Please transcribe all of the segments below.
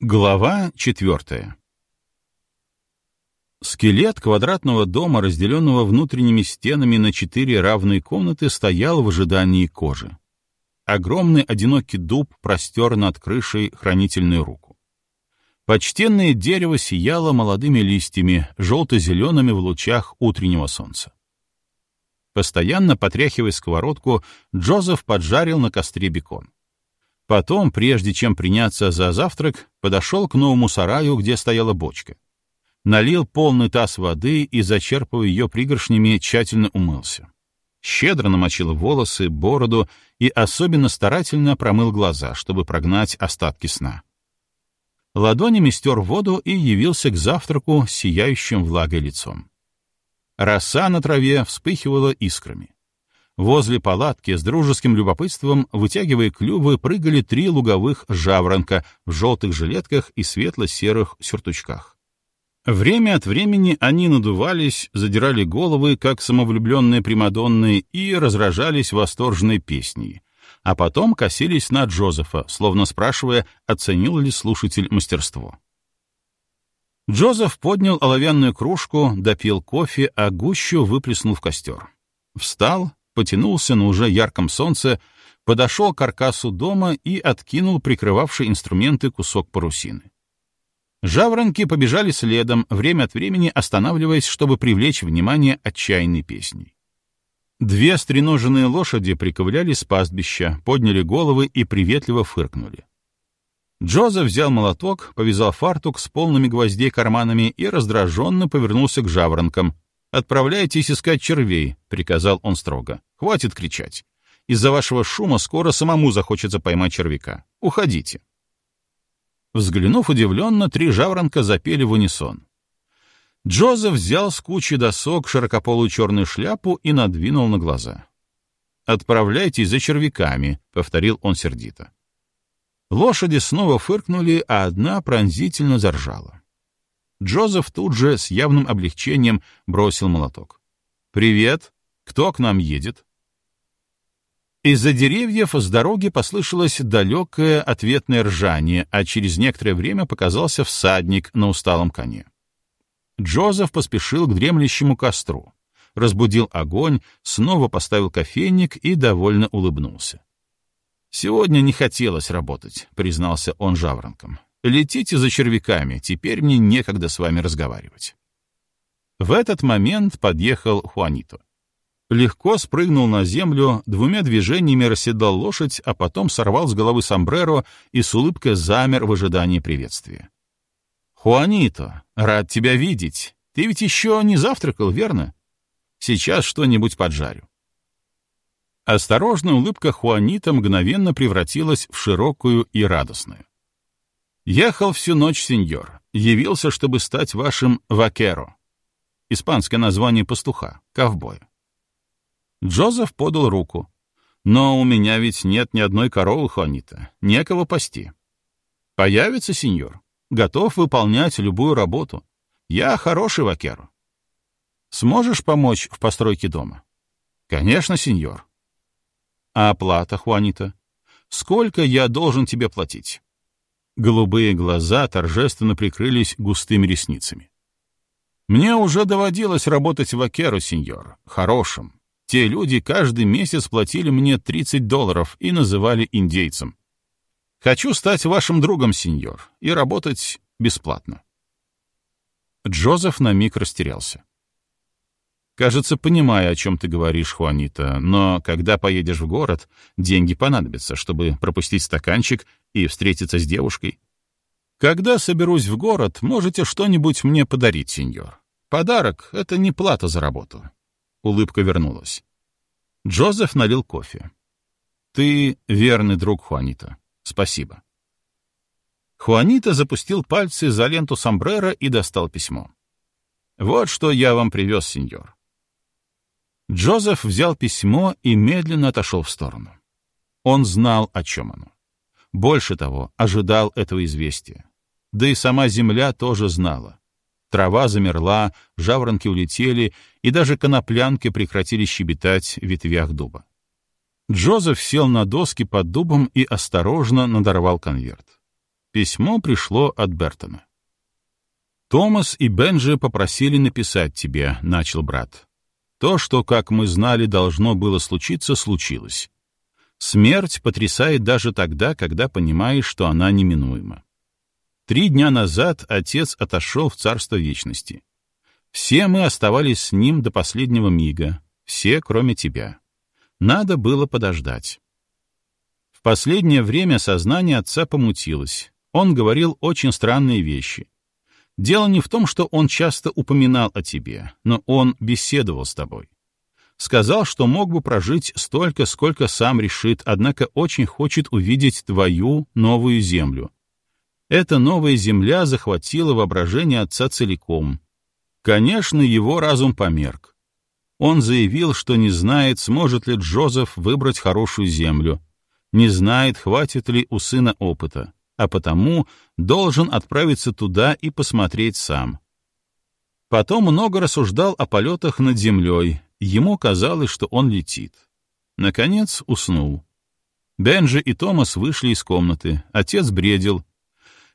Глава четвертая. Скелет квадратного дома, разделенного внутренними стенами на четыре равные комнаты, стоял в ожидании кожи. Огромный одинокий дуб простер над крышей хранительную руку. Почтенное дерево сияло молодыми листьями, желто-зелеными в лучах утреннего солнца. Постоянно потряхивая сковородку, Джозеф поджарил на костре бекон. Потом, прежде чем приняться за завтрак, подошел к новому сараю, где стояла бочка. Налил полный таз воды и, зачерпывая ее пригоршнями, тщательно умылся. Щедро намочил волосы, бороду и особенно старательно промыл глаза, чтобы прогнать остатки сна. Ладонями стер воду и явился к завтраку сияющим влагой лицом. Роса на траве вспыхивала искрами. Возле палатки с дружеским любопытством, вытягивая клювы, прыгали три луговых жаворонка в желтых жилетках и светло-серых сюртучках. Время от времени они надувались, задирали головы, как самовлюбленные примадонны, и разражались восторженной песней, а потом косились на Джозефа, словно спрашивая, оценил ли слушатель мастерство. Джозеф поднял оловянную кружку, допил кофе, а гущу выплеснул в костер. Встал, потянулся на уже ярком солнце, подошел к каркасу дома и откинул прикрывавший инструменты кусок парусины. Жаворонки побежали следом, время от времени останавливаясь, чтобы привлечь внимание отчаянной песней. Две стреноженные лошади приковыляли с пастбища, подняли головы и приветливо фыркнули. Джозеф взял молоток, повязал фартук с полными гвоздей карманами и раздраженно повернулся к жаворонкам, «Отправляйтесь искать червей», — приказал он строго. «Хватит кричать. Из-за вашего шума скоро самому захочется поймать червяка. Уходите». Взглянув удивленно, три жаворонка запели в унисон. Джозеф взял с кучи досок широкополую черную шляпу и надвинул на глаза. «Отправляйтесь за червяками», — повторил он сердито. Лошади снова фыркнули, а одна пронзительно заржала. Джозеф тут же с явным облегчением бросил молоток. «Привет! Кто к нам едет?» Из-за деревьев с дороги послышалось далекое ответное ржание, а через некоторое время показался всадник на усталом коне. Джозеф поспешил к дремлющему костру, разбудил огонь, снова поставил кофейник и довольно улыбнулся. «Сегодня не хотелось работать», — признался он жаворонком. Летите за червяками, теперь мне некогда с вами разговаривать. В этот момент подъехал Хуанито. Легко спрыгнул на землю, двумя движениями расседал лошадь, а потом сорвал с головы сомбреро и с улыбкой замер в ожидании приветствия. «Хуанито, рад тебя видеть. Ты ведь еще не завтракал, верно? Сейчас что-нибудь поджарю». Осторожная улыбка Хуанита мгновенно превратилась в широкую и радостную. Ехал всю ночь, сеньор. Явился, чтобы стать вашим вакеро. Испанское название пастуха, ковбоя. Джозеф подал руку. Но у меня ведь нет ни одной коровы, Хуанита. Некого пасти. Появится, сеньор. Готов выполнять любую работу. Я хороший вакеро. Сможешь помочь в постройке дома? Конечно, сеньор. А оплата, Хуанита? Сколько я должен тебе платить? Голубые глаза торжественно прикрылись густыми ресницами. «Мне уже доводилось работать в Акеру, сеньор, хорошим. Те люди каждый месяц платили мне 30 долларов и называли индейцем. Хочу стать вашим другом, сеньор, и работать бесплатно». Джозеф на миг растерялся. «Кажется, понимаю, о чем ты говоришь, Хуанита, но когда поедешь в город, деньги понадобятся, чтобы пропустить стаканчик и встретиться с девушкой. Когда соберусь в город, можете что-нибудь мне подарить, сеньор. Подарок — это не плата за работу». Улыбка вернулась. Джозеф налил кофе. «Ты верный друг Хуанита. Спасибо». Хуанита запустил пальцы за ленту сомбрера и достал письмо. «Вот что я вам привез, сеньор. Джозеф взял письмо и медленно отошел в сторону. Он знал, о чем оно. Больше того, ожидал этого известия. Да и сама земля тоже знала. Трава замерла, жаворонки улетели, и даже коноплянки прекратили щебетать в ветвях дуба. Джозеф сел на доски под дубом и осторожно надорвал конверт. Письмо пришло от Бертона. «Томас и Бенджи попросили написать тебе», — начал брат. «То, что, как мы знали, должно было случиться, случилось. Смерть потрясает даже тогда, когда понимаешь, что она неминуема. Три дня назад отец отошел в царство вечности. Все мы оставались с ним до последнего мига, все, кроме тебя. Надо было подождать. В последнее время сознание отца помутилось. Он говорил очень странные вещи. Дело не в том, что он часто упоминал о тебе, но он беседовал с тобой. Сказал, что мог бы прожить столько, сколько сам решит, однако очень хочет увидеть твою новую землю, эта новая земля захватила воображение отца целиком. Конечно, его разум померк. Он заявил, что не знает, сможет ли Джозеф выбрать хорошую землю, не знает, хватит ли у сына опыта, а потому должен отправиться туда и посмотреть сам. Потом много рассуждал о полетах над землей, ему казалось, что он летит. Наконец уснул. Бенджи и Томас вышли из комнаты, отец бредил,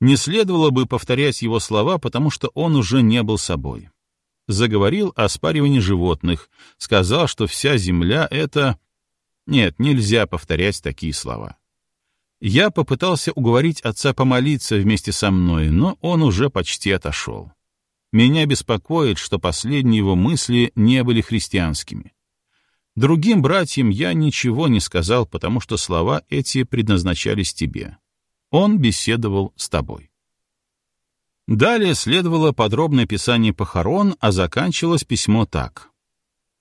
не следовало бы повторять его слова, потому что он уже не был собой. Заговорил о спаривании животных, сказал, что вся земля — это... Нет, нельзя повторять такие слова. Я попытался уговорить отца помолиться вместе со мной, но он уже почти отошел. Меня беспокоит, что последние его мысли не были христианскими. Другим братьям я ничего не сказал, потому что слова эти предназначались тебе. Он беседовал с тобой. Далее следовало подробное описание похорон, а заканчивалось письмо так.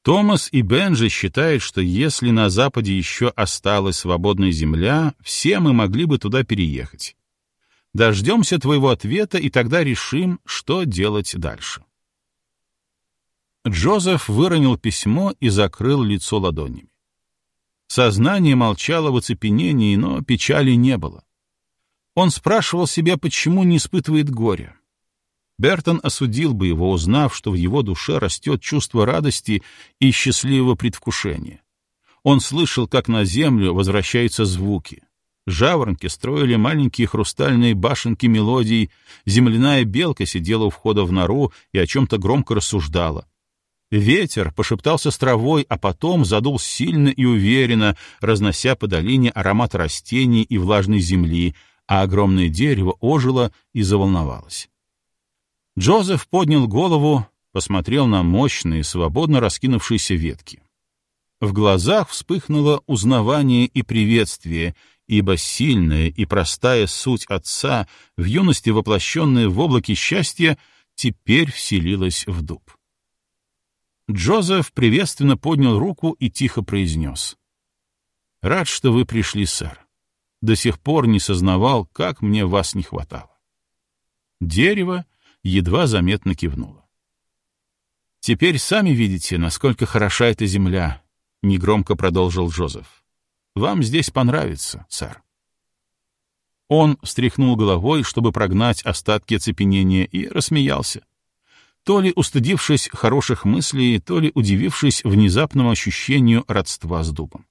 Томас и Бенджи считают, что если на Западе еще осталась свободная земля, все мы могли бы туда переехать. Дождемся твоего ответа, и тогда решим, что делать дальше. Джозеф выронил письмо и закрыл лицо ладонями. Сознание молчало в оцепенении, но печали не было. Он спрашивал себя, почему не испытывает горя. Бертон осудил бы его, узнав, что в его душе растет чувство радости и счастливого предвкушения. Он слышал, как на землю возвращаются звуки. Жаворонки строили маленькие хрустальные башенки мелодий, земляная белка сидела у входа в нору и о чем-то громко рассуждала. Ветер пошептался с травой, а потом задул сильно и уверенно, разнося по долине аромат растений и влажной земли, а огромное дерево ожило и заволновалось. Джозеф поднял голову, посмотрел на мощные, свободно раскинувшиеся ветки. В глазах вспыхнуло узнавание и приветствие, ибо сильная и простая суть отца, в юности воплощенная в облаке счастья, теперь вселилась в дуб. Джозеф приветственно поднял руку и тихо произнес. «Рад, что вы пришли, сэр до сих пор не сознавал, как мне вас не хватало. Дерево едва заметно кивнуло. «Теперь сами видите, насколько хороша эта земля», — негромко продолжил Джозеф. «Вам здесь понравится, сэр». Он встряхнул головой, чтобы прогнать остатки оцепенения, и рассмеялся. То ли устыдившись хороших мыслей, то ли удивившись внезапному ощущению родства с дубом.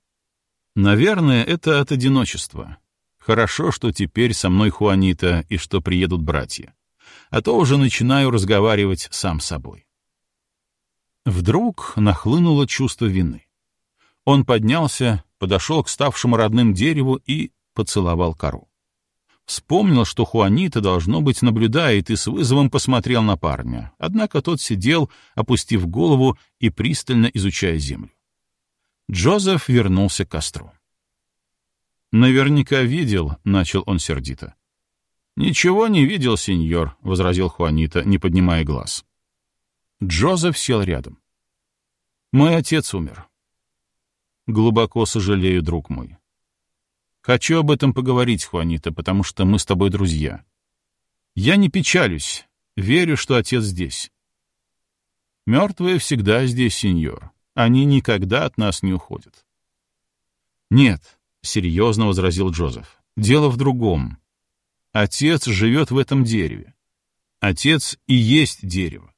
Наверное, это от одиночества. Хорошо, что теперь со мной Хуанита и что приедут братья. А то уже начинаю разговаривать сам с собой. Вдруг нахлынуло чувство вины. Он поднялся, подошел к ставшему родным дереву и поцеловал кору. Вспомнил, что Хуанита, должно быть, наблюдает, и с вызовом посмотрел на парня. Однако тот сидел, опустив голову и пристально изучая землю. Джозеф вернулся к костру. «Наверняка видел», — начал он сердито. «Ничего не видел, сеньор», — возразил Хуанита, не поднимая глаз. Джозеф сел рядом. «Мой отец умер. Глубоко сожалею, друг мой. Хочу об этом поговорить, Хуанита, потому что мы с тобой друзья. Я не печалюсь, верю, что отец здесь. Мертвые всегда здесь, сеньор. Они никогда от нас не уходят. Нет, — серьезно возразил Джозеф, — дело в другом. Отец живет в этом дереве. Отец и есть дерево.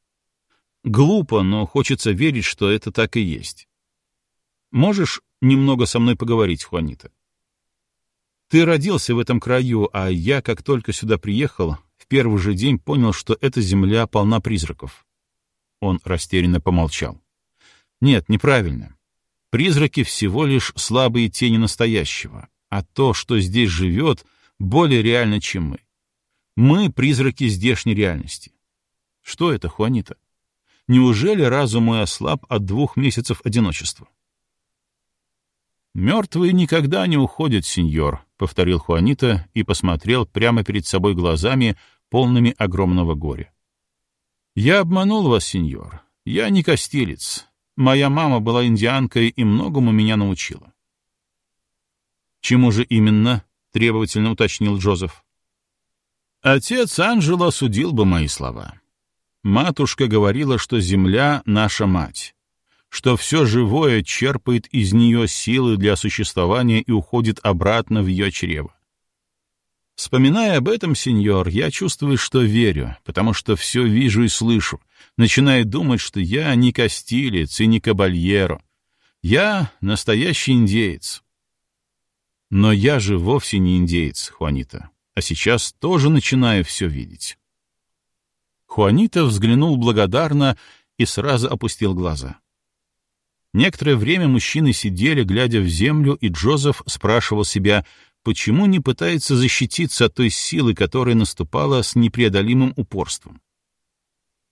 Глупо, но хочется верить, что это так и есть. Можешь немного со мной поговорить, Хуанита? Ты родился в этом краю, а я, как только сюда приехал, в первый же день понял, что эта земля полна призраков. Он растерянно помолчал. Нет, неправильно. Призраки всего лишь слабые тени настоящего, а то, что здесь живет, более реально, чем мы. Мы — призраки здешней реальности. Что это, Хуанита? Неужели разум мой ослаб от двух месяцев одиночества? «Мертвые никогда не уходят, сеньор», — повторил Хуанита и посмотрел прямо перед собой глазами, полными огромного горя. «Я обманул вас, сеньор. Я не костилец. Моя мама была индианкой и многому меня научила». «Чему же именно?» — требовательно уточнил Джозеф. Отец Анджело осудил бы мои слова. Матушка говорила, что земля — наша мать, что все живое черпает из нее силы для существования и уходит обратно в ее чрево. Вспоминая об этом, сеньор, я чувствую, что верю, потому что все вижу и слышу, начинаю думать, что я не Кастилец и не Кабальеро. Я настоящий индеец. Но я же вовсе не индеец, Хуанита а сейчас тоже начинаю все видеть. Хуанита взглянул благодарно и сразу опустил глаза. Некоторое время мужчины сидели, глядя в землю, и Джозеф спрашивал себя, почему не пытается защититься от той силы, которая наступала с непреодолимым упорством.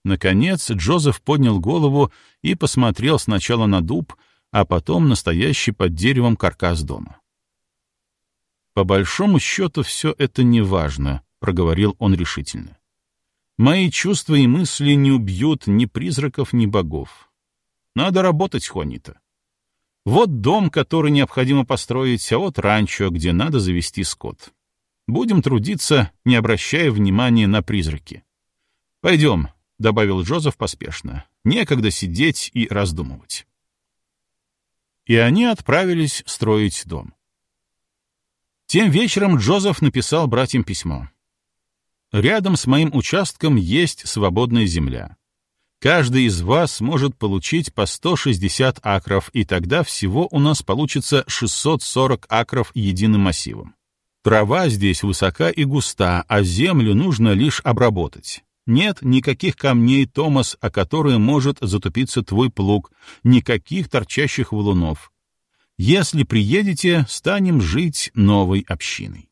Наконец Джозеф поднял голову и посмотрел сначала на дуб, а потом на стоящий под деревом каркас дома. «По большому счету все это не важно», — проговорил он решительно. «Мои чувства и мысли не убьют ни призраков, ни богов. Надо работать, Хуанита. Вот дом, который необходимо построить, а вот ранчо, где надо завести скот. Будем трудиться, не обращая внимания на призраки. Пойдем», — добавил Джозеф поспешно. «Некогда сидеть и раздумывать». И они отправились строить дом. Тем вечером Джозеф написал братьям письмо. «Рядом с моим участком есть свободная земля. Каждый из вас может получить по 160 акров, и тогда всего у нас получится 640 акров единым массивом. Трава здесь высока и густа, а землю нужно лишь обработать. Нет никаких камней, Томас, о которые может затупиться твой плуг, никаких торчащих валунов. Если приедете, станем жить новой общиной.